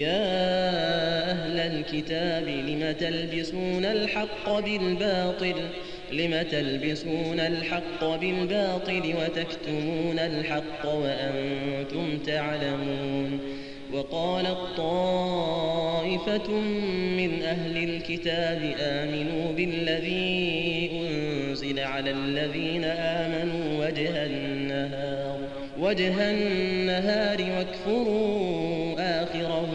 يا أهل الكتاب لم تلبسون الحق بالباطل؟ لم تلبسون الحق بالباطل وتكتمون الحق وأنتم تعلمون؟ وقالت طائفة من أهل الكتاب آمنوا بالذي أنزل على الذين آمنوا وجه النهار وجه النهار واكفروا